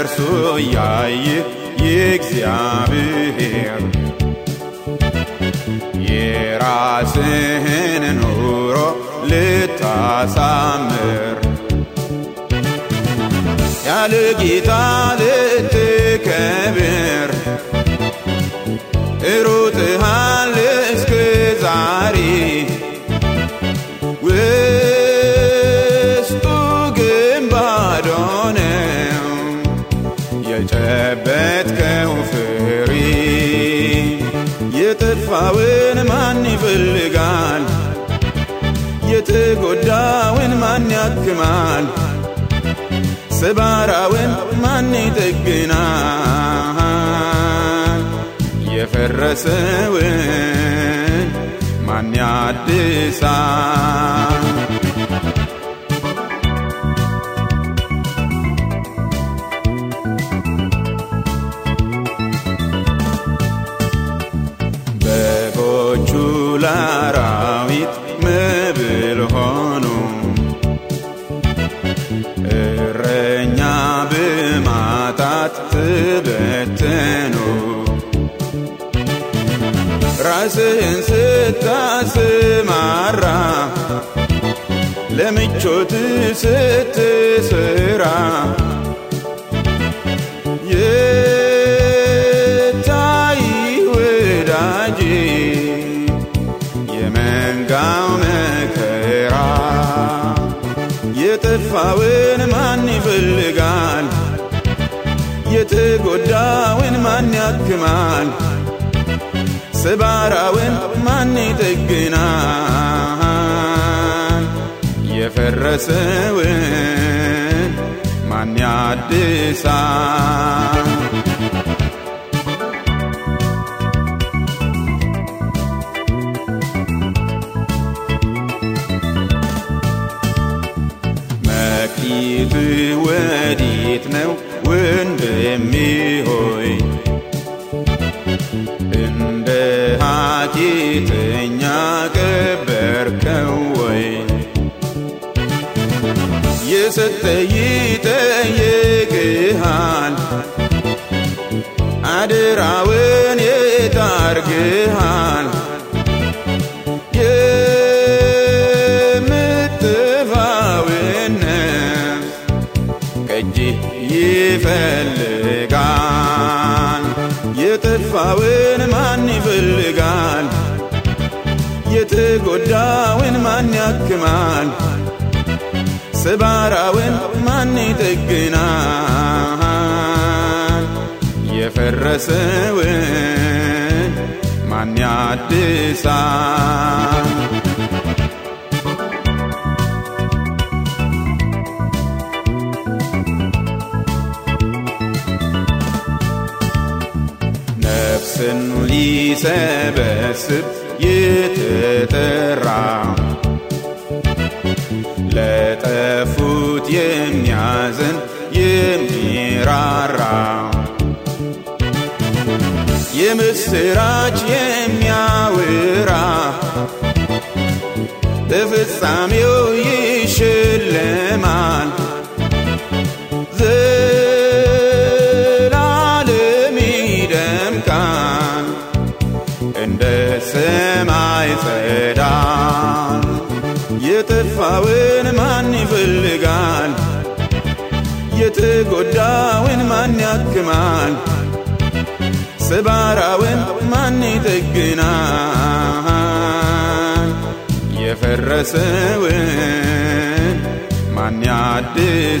እርሱ ያየ የእግዚአብሔር የራስህን ኑሮ ልታሳምር ያለ ጌታ የጠፋውን ማን ይፈልጋል? የተጎዳውን ማን ያክማል? ሰባራውን ማን ይጠግናል? የፈረሰውን ማን ያድሳል ለአራዊት መብል ሆኑ እረኛ በማጣት ተበተኑ ራስህን ስታስማራ ለምቾት ስትስራ የጠፋውን ማን ይፈልጋል? የተጎዳውን ማን ያክማል? ሰባራውን ማን ይጠግናል? የፈረሰውን ማን ያድሳል ሀኬተኛ ቀበርከው ወይ? የሰጠ ይጠይቅሃል አደራውን የታርግሃል የምትፋውን ነፍስ ከእጅህ ይፈልጋል የጠፋውን ማን ይፈልጋል? የተጎዳውን ማን ያክማል? ሰባራውን ማን ይጠግናል? የፈረሰውን ማን ያድሳል ሊሰበስብ የተጠራ ለጠፉት የሚያዝን የሚራራ የምስራች የሚያወራ በፍጻሜው የጠፋውን ማን ይፈልጋል? የተጎዳውን ማን ያክማል? ሰባራውን ማን ይጠግናል? የፈረሰውን ማን ያድሳል